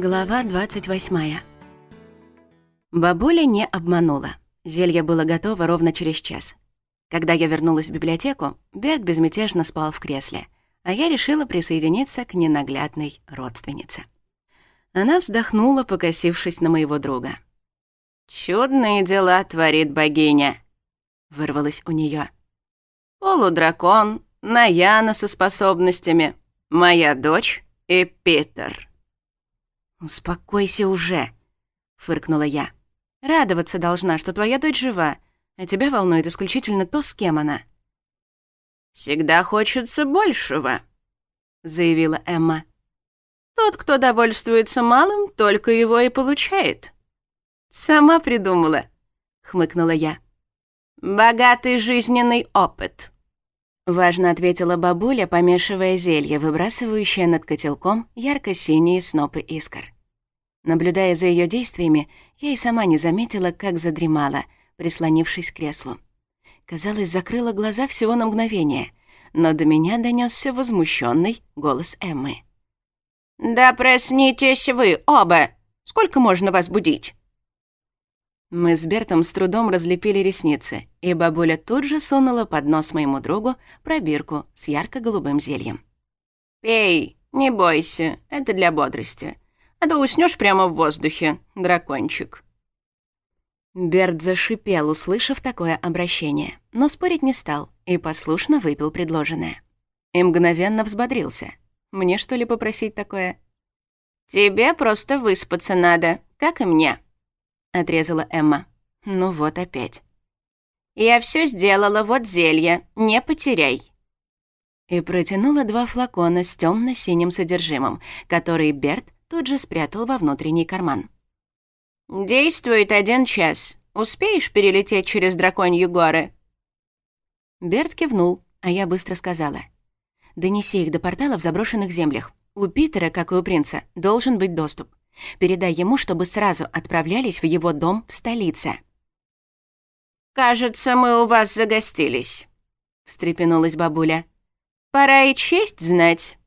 Глава 28. Бабуля не обманула. Зелье было готово ровно через час. Когда я вернулась в библиотеку, Берт безмятежно спал в кресле, а я решила присоединиться к ненаглядной родственнице. Она вздохнула, покосившись на моего друга. «Чудные дела творит богиня», — вырвалось у нее. «Полудракон, Наяна со способностями, моя дочь и Питер». «Успокойся уже!» — фыркнула я. «Радоваться должна, что твоя дочь жива, а тебя волнует исключительно то, с кем она». «Всегда хочется большего», — заявила Эмма. «Тот, кто довольствуется малым, только его и получает». «Сама придумала», — хмыкнула я. «Богатый жизненный опыт», Важно ответила бабуля, помешивая зелье, выбрасывающее над котелком ярко-синие снопы искр. Наблюдая за ее действиями, я и сама не заметила, как задремала, прислонившись к креслу. Казалось, закрыла глаза всего на мгновение, но до меня донесся возмущенный голос Эммы. «Да проснитесь вы оба! Сколько можно вас будить?» Мы с Бертом с трудом разлепили ресницы, и бабуля тут же сунула под нос моему другу пробирку с ярко-голубым зельем. «Пей, не бойся, это для бодрости. А то уснешь прямо в воздухе, дракончик». Берт зашипел, услышав такое обращение, но спорить не стал и послушно выпил предложенное. И мгновенно взбодрился. «Мне что ли попросить такое?» «Тебе просто выспаться надо, как и мне», — отрезала Эмма. «Ну вот опять». «Я все сделала, вот зелье, не потеряй». И протянула два флакона с темно синим содержимым, которые Берт тут же спрятал во внутренний карман. «Действует один час. Успеешь перелететь через драконьи горы?» Берт кивнул, а я быстро сказала. «Донеси их до портала в заброшенных землях. У Питера, как и у принца, должен быть доступ. Передай ему, чтобы сразу отправлялись в его дом в столице». «Кажется, мы у вас загостились», — встрепенулась бабуля. «Пора и честь знать».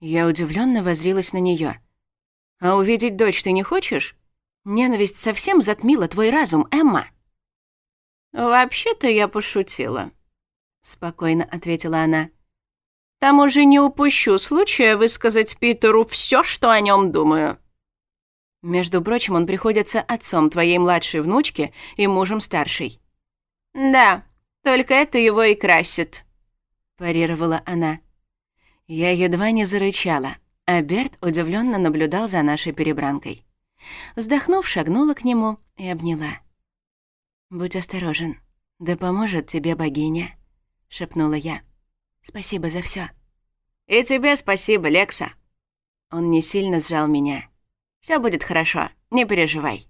Я удивленно возрилась на нее. «А увидеть дочь ты не хочешь? Ненависть совсем затмила твой разум, Эмма». «Вообще-то я пошутила», — спокойно ответила она. «К тому же не упущу случая высказать Питеру все, что о нем думаю». Между прочим, он приходится отцом твоей младшей внучки и мужем старшей». «Да, только это его и красит», — парировала она. Я едва не зарычала, а Берт удивленно наблюдал за нашей перебранкой. Вздохнув, шагнула к нему и обняла. «Будь осторожен, да поможет тебе богиня», — шепнула я. «Спасибо за все. «И тебе спасибо, Лекса». Он не сильно сжал меня. Все будет хорошо, не переживай».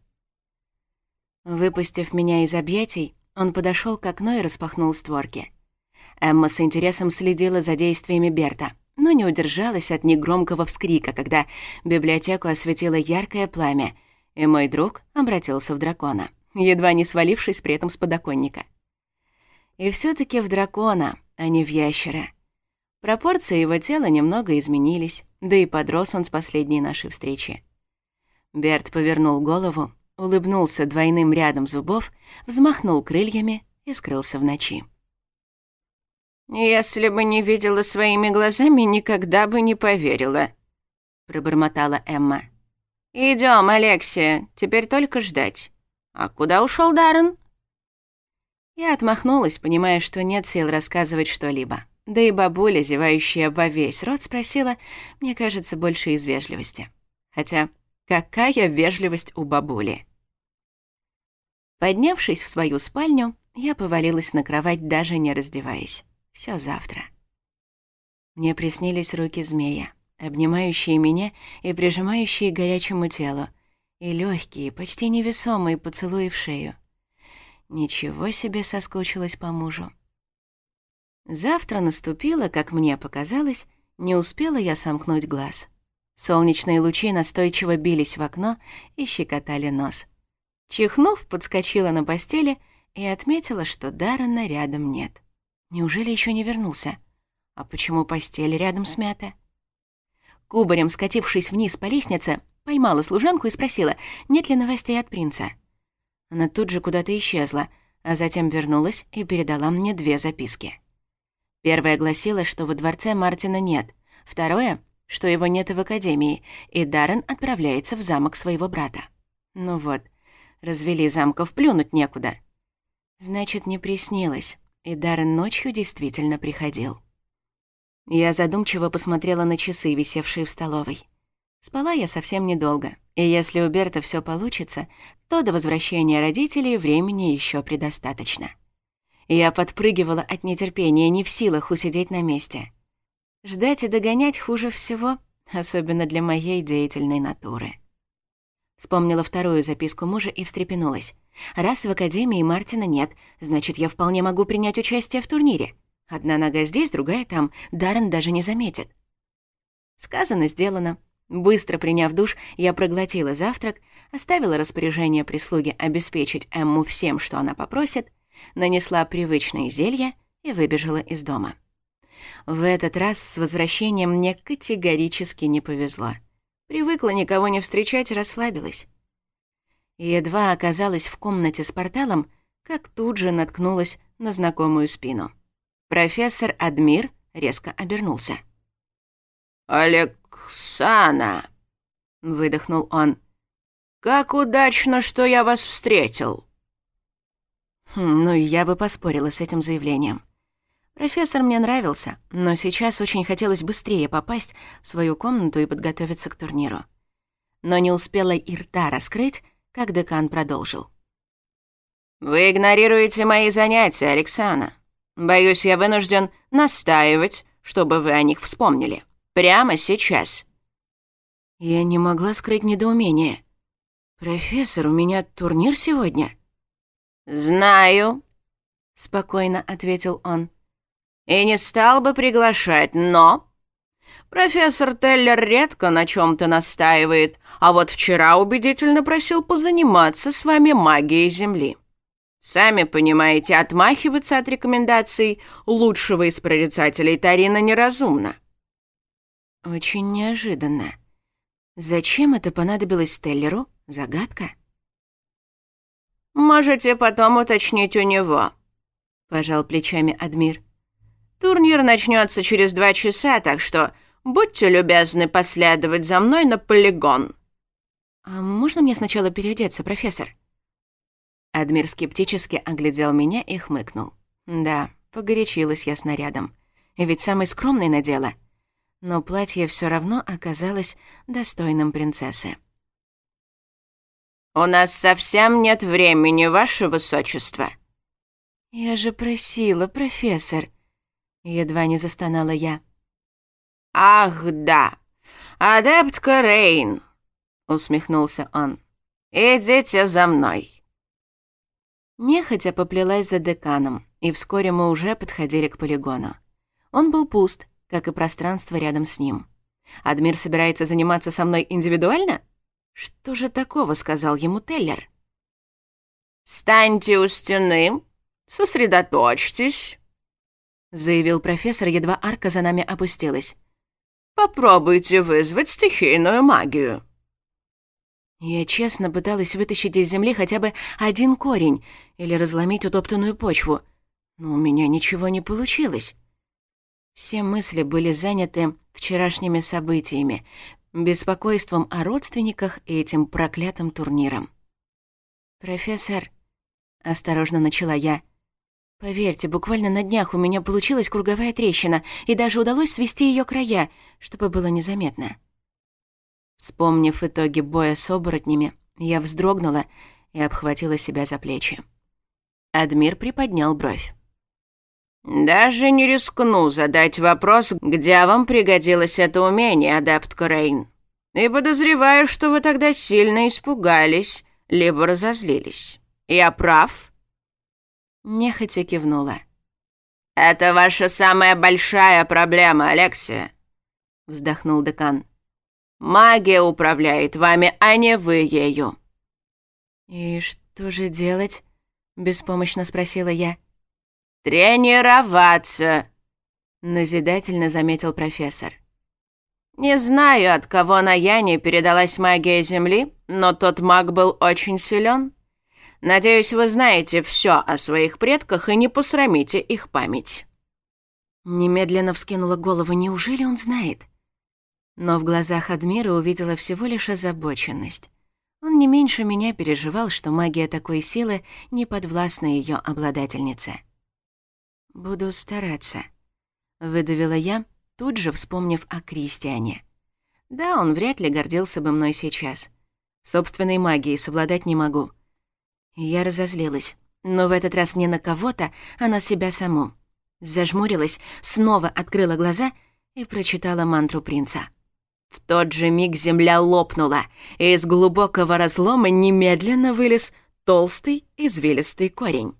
Выпустив меня из объятий, он подошел к окну и распахнул створки. Эмма с интересом следила за действиями Берта, но не удержалась от негромкого вскрика, когда библиотеку осветило яркое пламя, и мой друг обратился в дракона, едва не свалившись при этом с подоконника. И все таки в дракона, а не в ящера. Пропорции его тела немного изменились, да и подрос он с последней нашей встречи. Берт повернул голову, улыбнулся двойным рядом зубов, взмахнул крыльями и скрылся в ночи. «Если бы не видела своими глазами, никогда бы не поверила», — пробормотала Эмма. Идем, Алексия, теперь только ждать. А куда ушел Даррен?» Я отмахнулась, понимая, что нет сил рассказывать что-либо. Да и бабуля, зевающая во весь рот, спросила, мне кажется, больше из вежливости. Хотя Какая вежливость у бабули. Поднявшись в свою спальню, я повалилась на кровать, даже не раздеваясь. Все завтра. Мне приснились руки змея, обнимающие меня и прижимающие к горячему телу, и легкие, почти невесомые поцелуи в шею. Ничего себе соскучилась по мужу. Завтра наступило, как мне показалось, не успела я сомкнуть глаз — Солнечные лучи настойчиво бились в окно и щекотали нос. Чихнув, подскочила на постели и отметила, что Даррена рядом нет. Неужели еще не вернулся? А почему постель рядом смята? Кубарем, скатившись вниз по лестнице, поймала служанку и спросила, нет ли новостей от принца. Она тут же куда-то исчезла, а затем вернулась и передала мне две записки. Первая гласила, что во дворце Мартина нет. Второе что его нет в Академии, и Даррен отправляется в замок своего брата. Ну вот, развели замков, плюнуть некуда. Значит, не приснилось, и Даррен ночью действительно приходил. Я задумчиво посмотрела на часы, висевшие в столовой. Спала я совсем недолго, и если у Берта все получится, то до возвращения родителей времени еще предостаточно. Я подпрыгивала от нетерпения, не в силах усидеть на месте — Ждать и догонять хуже всего, особенно для моей деятельной натуры. Вспомнила вторую записку мужа и встрепенулась. «Раз в Академии Мартина нет, значит, я вполне могу принять участие в турнире. Одна нога здесь, другая там. Даррен даже не заметит». Сказано, сделано. Быстро приняв душ, я проглотила завтрак, оставила распоряжение прислуги обеспечить Эмму всем, что она попросит, нанесла привычные зелья и выбежала из дома. В этот раз с возвращением мне категорически не повезло. Привыкла никого не встречать, расслабилась. Едва оказалась в комнате с порталом, как тут же наткнулась на знакомую спину. Профессор Адмир резко обернулся. «Алексана!» — выдохнул он. «Как удачно, что я вас встретил!» хм, «Ну, я бы поспорила с этим заявлением». Профессор мне нравился, но сейчас очень хотелось быстрее попасть в свою комнату и подготовиться к турниру. Но не успела и рта раскрыть, как декан продолжил. «Вы игнорируете мои занятия, Александра. Боюсь, я вынужден настаивать, чтобы вы о них вспомнили. Прямо сейчас». Я не могла скрыть недоумение. «Профессор, у меня турнир сегодня?» «Знаю», — спокойно ответил он и не стал бы приглашать, но...» «Профессор Теллер редко на чем-то настаивает, а вот вчера убедительно просил позаниматься с вами магией Земли». Сами понимаете, отмахиваться от рекомендаций лучшего из прорицателей Тарина неразумно. Очень неожиданно. Зачем это понадобилось Теллеру? Загадка. Можете потом уточнить у него, пожал плечами Адмир. Турнир начнется через два часа, так что будьте любезны последовать за мной на полигон». «А можно мне сначала переодеться, профессор?» Адмир скептически оглядел меня и хмыкнул. «Да, погорячилась я снарядом. Ведь самый скромный надела. Но платье все равно оказалось достойным принцессы». «У нас совсем нет времени, ваше высочество». «Я же просила, профессор», едва не застонала я. «Ах, да! Адептка Рейн!» — усмехнулся он. «Идите за мной!» Нехотя поплелась за деканом, и вскоре мы уже подходили к полигону. Он был пуст, как и пространство рядом с ним. «Адмир собирается заниматься со мной индивидуально?» «Что же такого?» — сказал ему Теллер. «Встаньте у стены, сосредоточьтесь», заявил профессор, едва арка за нами опустилась. «Попробуйте вызвать стихийную магию». Я честно пыталась вытащить из земли хотя бы один корень или разломить утоптанную почву, но у меня ничего не получилось. Все мысли были заняты вчерашними событиями, беспокойством о родственниках и этим проклятым турниром. «Профессор», — осторожно начала я, — Поверьте, буквально на днях у меня получилась круговая трещина, и даже удалось свести ее края, чтобы было незаметно. Вспомнив итоги боя с оборотнями, я вздрогнула и обхватила себя за плечи. Адмир приподнял бровь. «Даже не рискну задать вопрос, где вам пригодилось это умение, адапт Крейн. И подозреваю, что вы тогда сильно испугались, либо разозлились. Я прав?» нехотя кивнула. «Это ваша самая большая проблема, Алексия», — вздохнул декан. «Магия управляет вами, а не вы ею». «И что же делать?» — беспомощно спросила я. «Тренироваться», — назидательно заметил профессор. «Не знаю, от кого на Яне передалась магия Земли, но тот маг был очень силен. Надеюсь, вы знаете все о своих предках и не посрамите их память». Немедленно вскинула голову. Неужели он знает? Но в глазах Адмира увидела всего лишь озабоченность. Он не меньше меня переживал, что магия такой силы не подвластна ее обладательнице. «Буду стараться», — выдавила я, тут же вспомнив о Кристиане. «Да, он вряд ли гордился бы мной сейчас. Собственной магией совладать не могу». Я разозлилась. Но в этот раз не на кого-то, а на себя саму. Зажмурилась, снова открыла глаза и прочитала мантру принца. В тот же миг земля лопнула, и из глубокого разлома немедленно вылез толстый извилистый корень.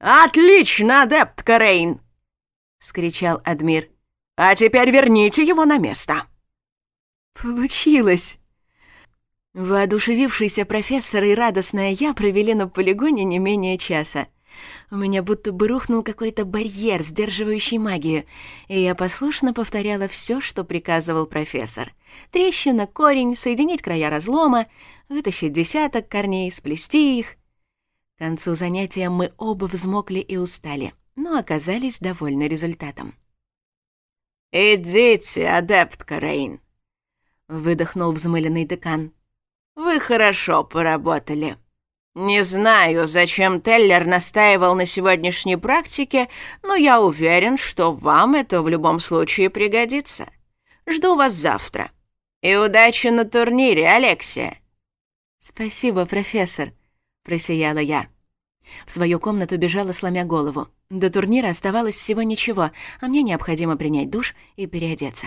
«Отлично, адепт Карейн!» — вскричал Адмир. «А теперь верните его на место!» «Получилось!» Воодушевившийся профессор и радостная я провели на полигоне не менее часа. У меня будто бы рухнул какой-то барьер, сдерживающий магию, и я послушно повторяла все, что приказывал профессор. Трещина, корень, соединить края разлома, вытащить десяток корней, сплести их. К концу занятия мы оба взмокли и устали, но оказались довольны результатом. «Идите, адепт Рейн!» — выдохнул взмыленный декан. Вы хорошо поработали. Не знаю, зачем Теллер настаивал на сегодняшней практике, но я уверен, что вам это в любом случае пригодится. Жду вас завтра. И удачи на турнире, Алексия. Спасибо, профессор, просияла я. В свою комнату бежала, сломя голову. До турнира оставалось всего ничего, а мне необходимо принять душ и переодеться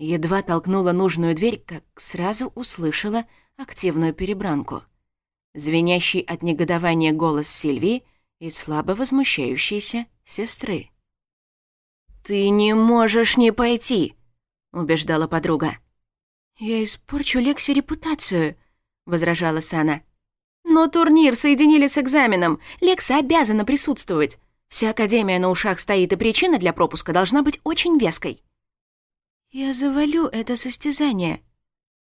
едва толкнула нужную дверь, как сразу услышала активную перебранку. Звенящий от негодования голос Сильвии и слабо возмущающейся сестры. «Ты не можешь не пойти!» — убеждала подруга. «Я испорчу Лекси репутацию», — возражала Сана. «Но турнир соединили с экзаменом. Лекса обязана присутствовать. Вся Академия на ушах стоит, и причина для пропуска должна быть очень веской». «Я завалю это состязание».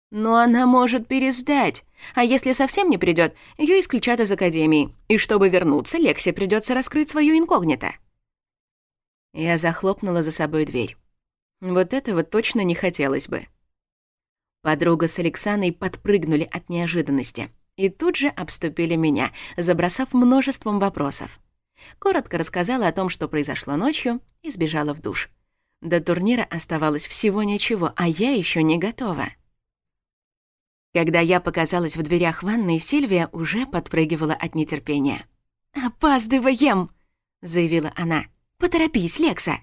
«Но она может пересдать. А если совсем не придет, ее исключат из академии. И чтобы вернуться, Лексе придется раскрыть свою инкогнито». Я захлопнула за собой дверь. Вот этого точно не хотелось бы. Подруга с Александрой подпрыгнули от неожиданности и тут же обступили меня, забросав множеством вопросов. Коротко рассказала о том, что произошло ночью, и сбежала в душ. До турнира оставалось всего ничего, а я еще не готова. Когда я показалась в дверях ванной, Сильвия уже подпрыгивала от нетерпения. «Опаздываем!» — заявила она. «Поторопись, Лекса!»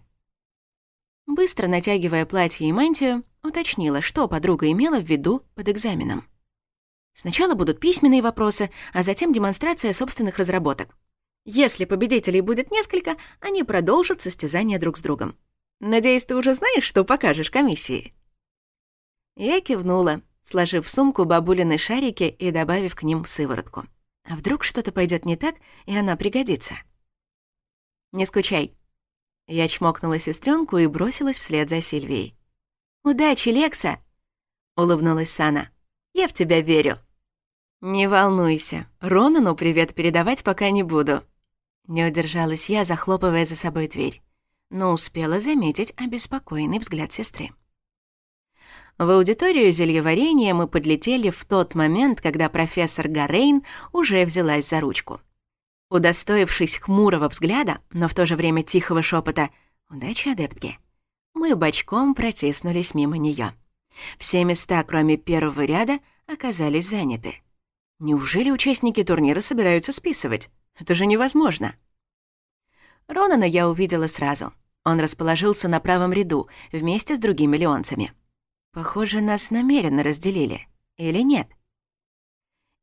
Быстро натягивая платье и мантию, уточнила, что подруга имела в виду под экзаменом. Сначала будут письменные вопросы, а затем демонстрация собственных разработок. Если победителей будет несколько, они продолжат состязание друг с другом. Надеюсь, ты уже знаешь, что покажешь комиссии?» Я кивнула, сложив в сумку бабулины шарики и добавив к ним сыворотку. А вдруг что-то пойдет не так, и она пригодится? «Не скучай». Я чмокнула сестренку и бросилась вслед за Сильвией. «Удачи, Лекса!» — улыбнулась Сана. «Я в тебя верю». «Не волнуйся, Ронану привет передавать пока не буду». Не удержалась я, захлопывая за собой дверь. но успела заметить обеспокоенный взгляд сестры. В аудиторию зельеварения мы подлетели в тот момент, когда профессор Гарейн уже взялась за ручку. Удостоившись хмурого взгляда, но в то же время тихого шепота «Удачи, адептки!», мы бочком протиснулись мимо нее. Все места, кроме первого ряда, оказались заняты. Неужели участники турнира собираются списывать? Это же невозможно. Ронана я увидела сразу. Он расположился на правом ряду вместе с другими леонцами. Похоже, нас намеренно разделили. Или нет?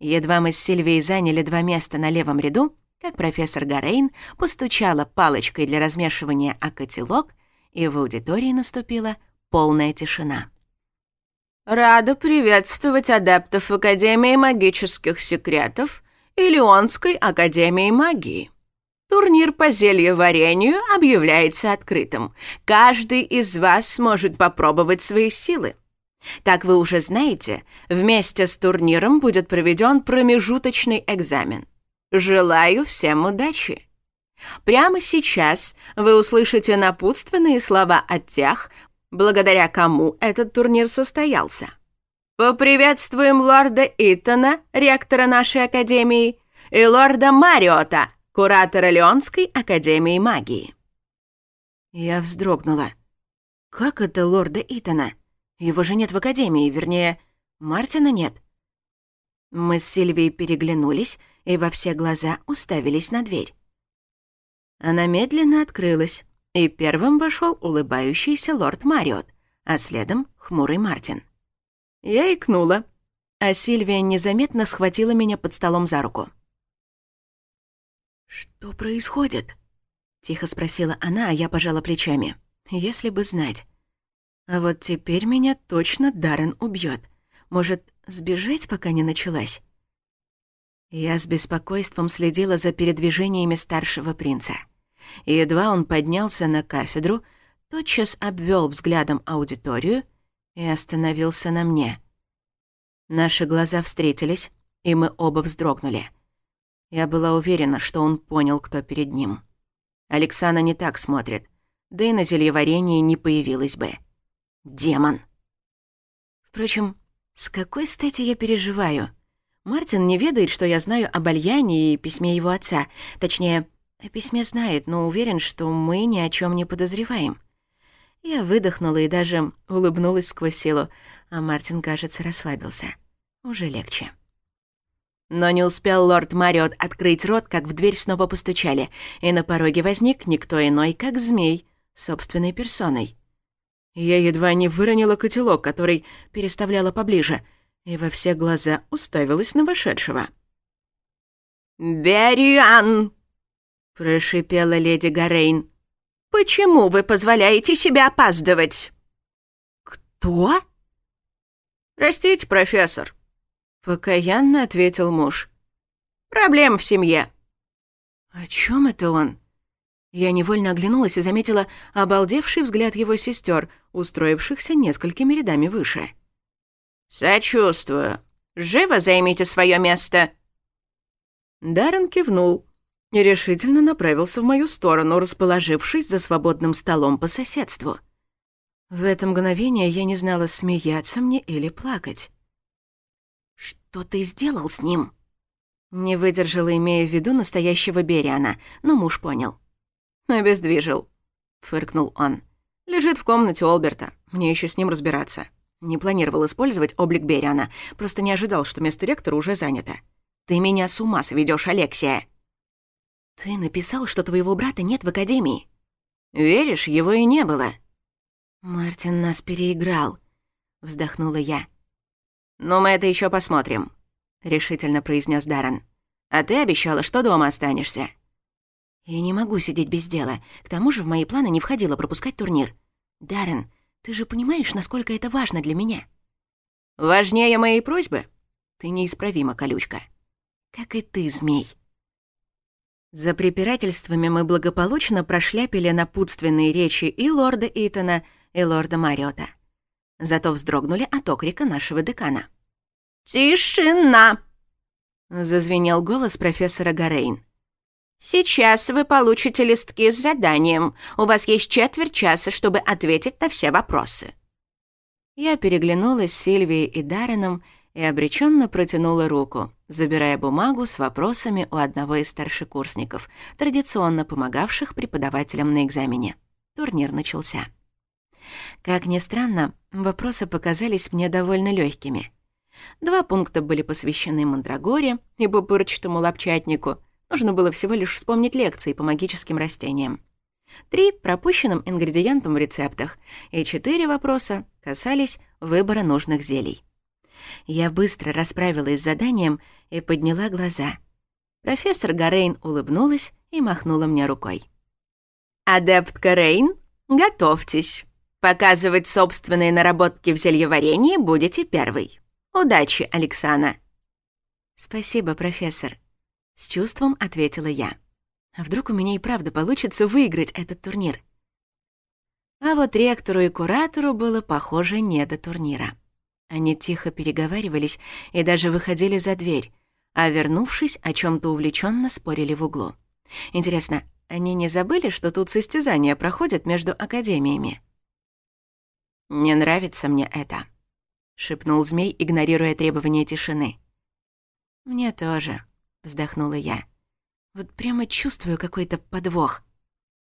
Едва мы с Сильвией заняли два места на левом ряду, как профессор Гарейн постучала палочкой для размешивания о котелок, и в аудитории наступила полная тишина. «Рада приветствовать адептов Академии магических секретов и Леонской Академии магии», Турнир по зельеварению объявляется открытым. Каждый из вас сможет попробовать свои силы. Как вы уже знаете, вместе с турниром будет проведен промежуточный экзамен. Желаю всем удачи! Прямо сейчас вы услышите напутственные слова от тех, благодаря кому этот турнир состоялся. Поприветствуем лорда Итана, ректора нашей академии, и лорда Мариота – куратора Леонской академии магии. Я вздрогнула. Как это лорда Итана? Его же нет в академии, вернее, Мартина нет. Мы с Сильвией переглянулись и во все глаза уставились на дверь. Она медленно открылась, и первым вошел улыбающийся лорд Мариот, а следом — хмурый Мартин. Я икнула, а Сильвия незаметно схватила меня под столом за руку. «Что происходит?» — тихо спросила она, а я пожала плечами. «Если бы знать». А вот теперь меня точно Даррен убьет. Может, сбежать, пока не началась?» Я с беспокойством следила за передвижениями старшего принца. едва он поднялся на кафедру, тотчас обвел взглядом аудиторию и остановился на мне. Наши глаза встретились, и мы оба вздрогнули — я была уверена, что он понял, кто перед ним. Александра не так смотрит, да и на зельеварении не появилась бы. Демон. Впрочем, с какой стати я переживаю? Мартин не ведает, что я знаю об Альяне и письме его отца. Точнее, о письме знает, но уверен, что мы ни о чем не подозреваем. Я выдохнула и даже улыбнулась сквозь силу, а Мартин, кажется, расслабился. Уже легче. Но не успел лорд Мариот открыть рот, как в дверь снова постучали, и на пороге возник никто иной, как змей, собственной персоной. Я едва не выронила котелок, который переставляла поближе, и во все глаза уставилась на вошедшего. «Бериан!» — прошипела леди Гарейн. «Почему вы позволяете себе опаздывать?» «Кто?» «Простите, профессор, Покаянно ответил муж. «Проблем в семье». «О чем это он?» Я невольно оглянулась и заметила обалдевший взгляд его сестер, устроившихся несколькими рядами выше. «Сочувствую. Живо займите свое место!» Даррен кивнул и решительно направился в мою сторону, расположившись за свободным столом по соседству. В это мгновение я не знала, смеяться мне или плакать. «Что ты сделал с ним?» Не выдержала, имея в виду настоящего Бериана, но муж понял. «Обездвижил», — фыркнул он. «Лежит в комнате Олберта. Мне еще с ним разбираться. Не планировал использовать облик Бериана, просто не ожидал, что место ректора уже занято. Ты меня с ума сведешь, Алексия!» «Ты написал, что твоего брата нет в Академии». «Веришь, его и не было». «Мартин нас переиграл», — вздохнула я. Ну мы это еще посмотрим», — решительно произнес Даррен. «А ты обещала, что дома останешься». «Я не могу сидеть без дела. К тому же в мои планы не входило пропускать турнир. Даррен, ты же понимаешь, насколько это важно для меня?» «Важнее моей просьбы? Ты неисправима, колючка». «Как и ты, змей». За препирательствами мы благополучно прошляпили напутственные речи и лорда Итона, и лорда Мариота. Зато вздрогнули от окрика нашего декана. «Тишина!» — зазвенел голос профессора Гарейн. «Сейчас вы получите листки с заданием. У вас есть четверть часа, чтобы ответить на все вопросы». Я переглянулась с Сильвией и Дарином и обреченно протянула руку, забирая бумагу с вопросами у одного из старшекурсников, традиционно помогавших преподавателям на экзамене. Турнир начался. Как ни странно, вопросы показались мне довольно легкими. Два пункта были посвящены Мандрагоре и пупырчатому лапчатнику. Нужно было всего лишь вспомнить лекции по магическим растениям. Три — пропущенным ингредиентам в рецептах, и четыре вопроса касались выбора нужных зелий. Я быстро расправилась с заданием и подняла глаза. Профессор Гарейн улыбнулась и махнула мне рукой. «Адептка Рейн, готовьтесь!» Показывать собственные наработки в зельеварении будете первый. Удачи, Александра. Спасибо, профессор. С чувством ответила я. А вдруг у меня и правда получится выиграть этот турнир? А вот ректору и куратору было, похоже, не до турнира. Они тихо переговаривались и даже выходили за дверь, а, вернувшись, о чем то увлеченно спорили в углу. Интересно, они не забыли, что тут состязания проходят между академиями? «Не нравится мне это», — шепнул змей, игнорируя требования тишины. «Мне тоже», — вздохнула я. «Вот прямо чувствую какой-то подвох».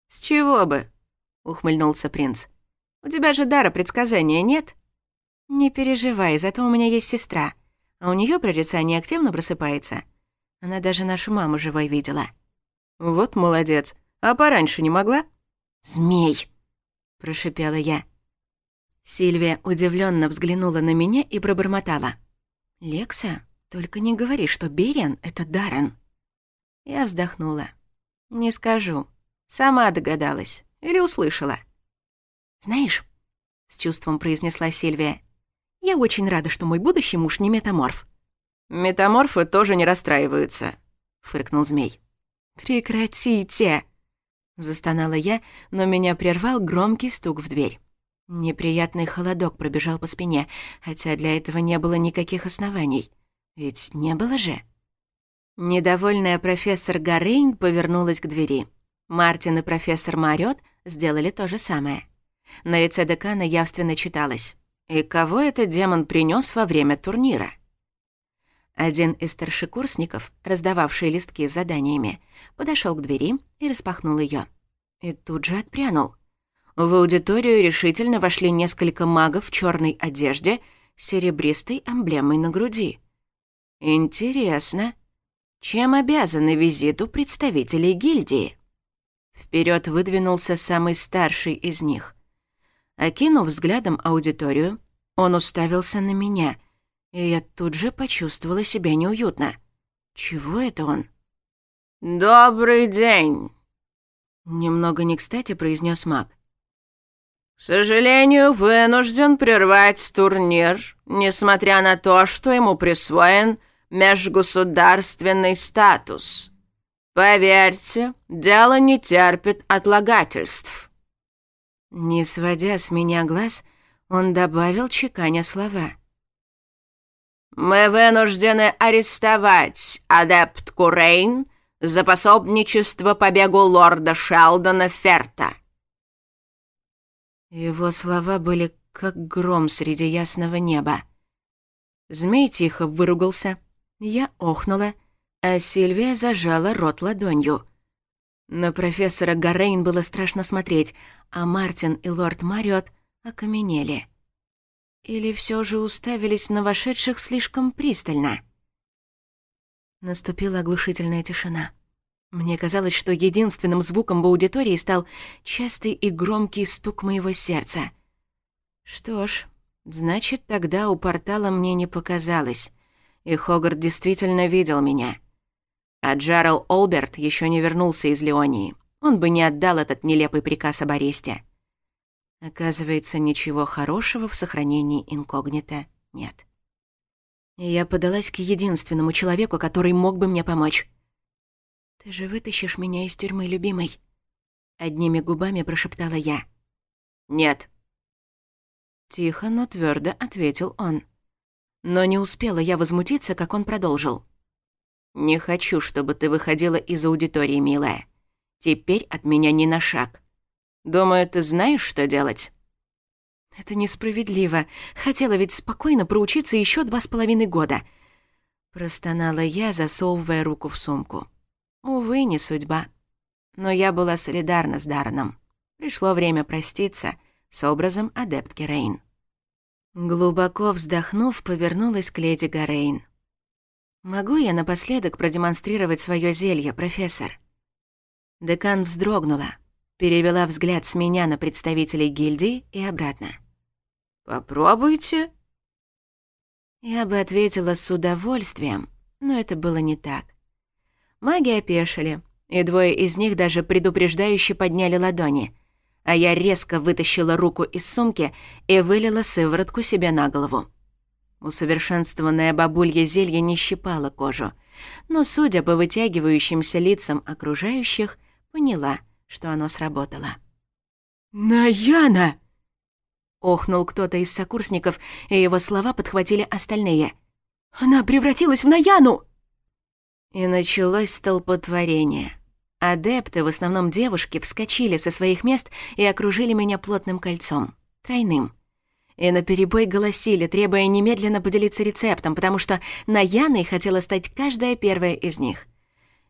«С чего бы?» — ухмыльнулся принц. «У тебя же дара предсказания нет?» «Не переживай, зато у меня есть сестра, а у нее прорицание активно просыпается. Она даже нашу маму живой видела». «Вот молодец, а пораньше не могла?» «Змей!» — прошипела я. Сильвия удивленно взглянула на меня и пробормотала. «Лекса, только не говори, что Бериан — это Даррен». Я вздохнула. «Не скажу. Сама догадалась. Или услышала». «Знаешь», — с чувством произнесла Сильвия, «я очень рада, что мой будущий муж не метаморф». «Метаморфы тоже не расстраиваются», — фыркнул змей. «Прекратите!» — застонала я, но меня прервал громкий стук в дверь. Неприятный холодок пробежал по спине, хотя для этого не было никаких оснований. Ведь не было же. Недовольная профессор Гарейн повернулась к двери. Мартин и профессор Марет сделали то же самое. На лице декана явственно читалось. «И кого этот демон принес во время турнира?» Один из старшекурсников, раздававший листки с заданиями, подошел к двери и распахнул ее. И тут же отпрянул — в аудиторию решительно вошли несколько магов в черной одежде с серебристой эмблемой на груди. Интересно, чем обязаны визиту представителей гильдии? Вперед выдвинулся самый старший из них. Окинув взглядом аудиторию, он уставился на меня, и я тут же почувствовала себя неуютно. Чего это он? «Добрый день!» Немного не кстати произнес маг сожалению, вынужден прервать турнир, несмотря на то, что ему присвоен межгосударственный статус. Поверьте, дело не терпит отлагательств». Не сводя с меня глаз, он добавил, чеканя слова. «Мы вынуждены арестовать адепт Курейн за пособничество побегу лорда Шелдона Ферта». Его слова были как гром среди ясного неба. Змей тихо выругался. Я охнула, а Сильвия зажала рот ладонью. На профессора Гаррейн было страшно смотреть, а Мартин и лорд Мариот окаменели. Или все же уставились на вошедших слишком пристально. Наступила оглушительная тишина. Мне казалось, что единственным звуком в аудитории стал частый и громкий стук моего сердца. Что ж, значит, тогда у портала мне не показалось, и Хогарт действительно видел меня. А Джарл Олберт еще не вернулся из Леонии. Он бы не отдал этот нелепый приказ об аресте. Оказывается, ничего хорошего в сохранении инкогнито нет. Я подалась к единственному человеку, который мог бы мне помочь. «Ты же вытащишь меня из тюрьмы, любимый!» Одними губами прошептала я. «Нет!» Тихо, но твердо ответил он. Но не успела я возмутиться, как он продолжил. «Не хочу, чтобы ты выходила из аудитории, милая. Теперь от меня ни на шаг. Думаю, ты знаешь, что делать?» «Это несправедливо. Хотела ведь спокойно проучиться еще два с половиной года». Простонала я, засовывая руку в сумку. Увы, не судьба. Но я была солидарна с Дарреном. Пришло время проститься с образом адептки Рейн. Глубоко вздохнув, повернулась к леди Гарейн. «Могу я напоследок продемонстрировать свое зелье, профессор?» Декан вздрогнула, перевела взгляд с меня на представителей гильдии и обратно. «Попробуйте». Я бы ответила с удовольствием, но это было не так. Маги опешили, и двое из них даже предупреждающе подняли ладони. А я резко вытащила руку из сумки и вылила сыворотку себе на голову. Усовершенствованное бабулье зелье не щипало кожу, но, судя по вытягивающимся лицам окружающих, поняла, что оно сработало. «Наяна!» Охнул кто-то из сокурсников, и его слова подхватили остальные. «Она превратилась в Наяну!» И началось столпотворение. Адепты, в основном девушки, вскочили со своих мест и окружили меня плотным кольцом. Тройным. И наперебой голосили, требуя немедленно поделиться рецептом, потому что на Яной хотела стать каждая первая из них.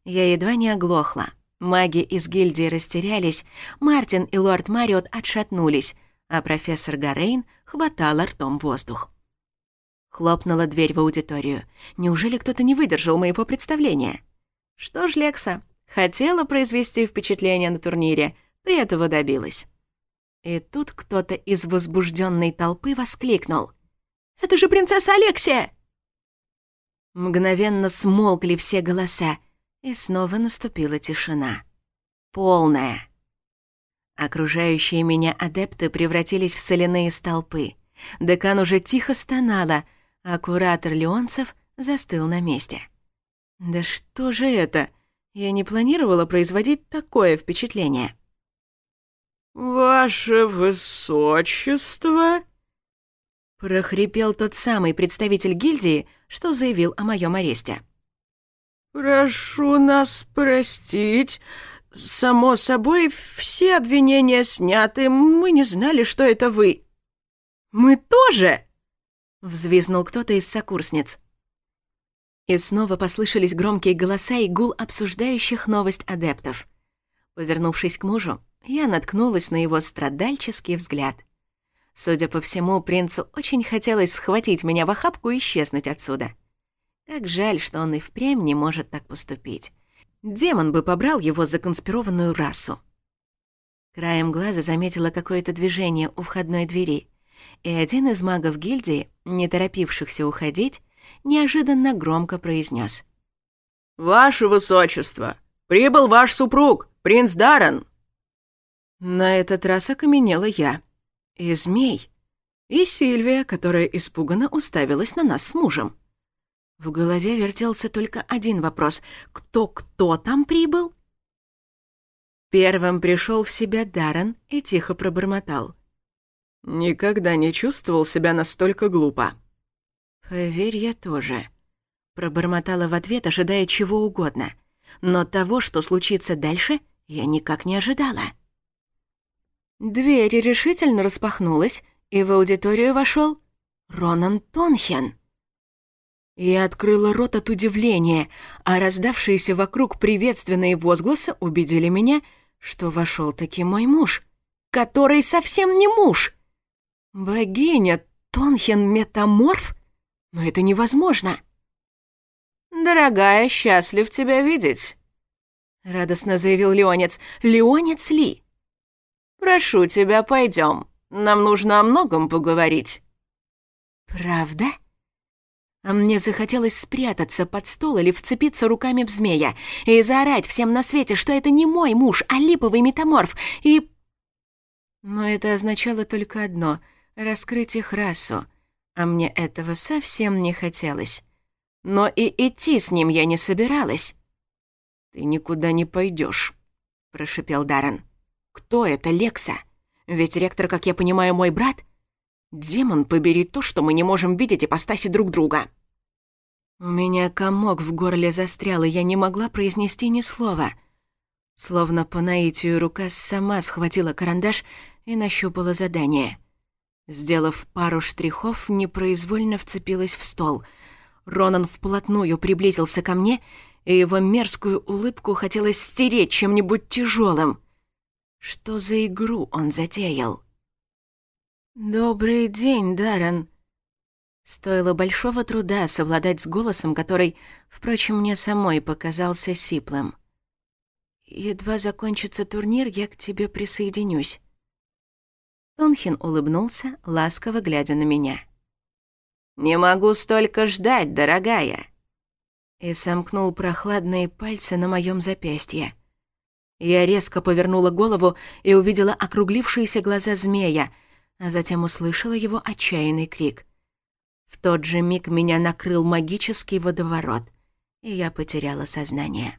Я едва не оглохла. Маги из гильдии растерялись, Мартин и лорд Мариот отшатнулись, а профессор Гарейн хватал ртом воздух. Хлопнула дверь в аудиторию. Неужели кто-то не выдержал моего представления? Что ж, Лекса, хотела произвести впечатление на турнире. Ты этого добилась. И тут кто-то из возбужденной толпы воскликнул. «Это же принцесса Алексия!» Мгновенно смолкли все голоса, и снова наступила тишина. Полная. Окружающие меня адепты превратились в соляные столпы. Декан уже тихо стонала — а куратор Леонцев застыл на месте. «Да что же это? Я не планировала производить такое впечатление». «Ваше высочество!» прохрипел тот самый представитель гильдии, что заявил о моем аресте. «Прошу нас простить. Само собой, все обвинения сняты. Мы не знали, что это вы». «Мы тоже!» Взвизнул кто-то из сокурсниц. И снова послышались громкие голоса и гул обсуждающих новость адептов. Повернувшись к мужу, я наткнулась на его страдальческий взгляд. Судя по всему, принцу очень хотелось схватить меня в охапку и исчезнуть отсюда. Как жаль, что он и впрямь не может так поступить. Демон бы побрал его за конспированную расу. Краем глаза заметила какое-то движение у входной двери, и один из магов гильдии не торопившихся уходить, неожиданно громко произнес. «Ваше высочество! Прибыл ваш супруг, принц Даррен!» На этот раз окаменела я. И змей. И Сильвия, которая испуганно уставилась на нас с мужем. В голове вертелся только один вопрос. Кто-кто там прибыл? Первым пришел в себя Даррен и тихо пробормотал. Никогда не чувствовал себя настолько глупо. «Поверь, я тоже», — пробормотала в ответ, ожидая чего угодно. Но того, что случится дальше, я никак не ожидала. Дверь решительно распахнулась, и в аудиторию вошел Ронан Тонхен. Я открыла рот от удивления, а раздавшиеся вокруг приветственные возгласы убедили меня, что вошел таки мой муж, который совсем не муж. «Богиня Тонхен Метаморф? Но это невозможно!» «Дорогая, счастлив тебя видеть!» Радостно заявил Леонец. «Леонец Ли!» «Прошу тебя, пойдем. Нам нужно о многом поговорить». «Правда?» А мне захотелось спрятаться под стол или вцепиться руками в змея и заорать всем на свете, что это не мой муж, а липовый метаморф, и... Но это означало только одно — раскрыть их расу, а мне этого совсем не хотелось. Но и идти с ним я не собиралась. «Ты никуда не пойдешь, прошипел Даррен. «Кто это Лекса? Ведь ректор, как я понимаю, мой брат? Демон побери то, что мы не можем видеть ипостаси друг друга». У меня комок в горле застрял, и я не могла произнести ни слова. Словно по наитию рука сама схватила карандаш и нащупала задание. Сделав пару штрихов, непроизвольно вцепилась в стол. Ронан вплотную приблизился ко мне, и его мерзкую улыбку хотелось стереть чем-нибудь тяжелым. Что за игру он затеял? «Добрый день, Даррен!» Стоило большого труда совладать с голосом, который, впрочем, мне самой показался сиплым. «Едва закончится турнир, я к тебе присоединюсь». Тонхин улыбнулся, ласково глядя на меня. «Не могу столько ждать, дорогая!» И сомкнул прохладные пальцы на моем запястье. Я резко повернула голову и увидела округлившиеся глаза змея, а затем услышала его отчаянный крик. В тот же миг меня накрыл магический водоворот, и я потеряла сознание.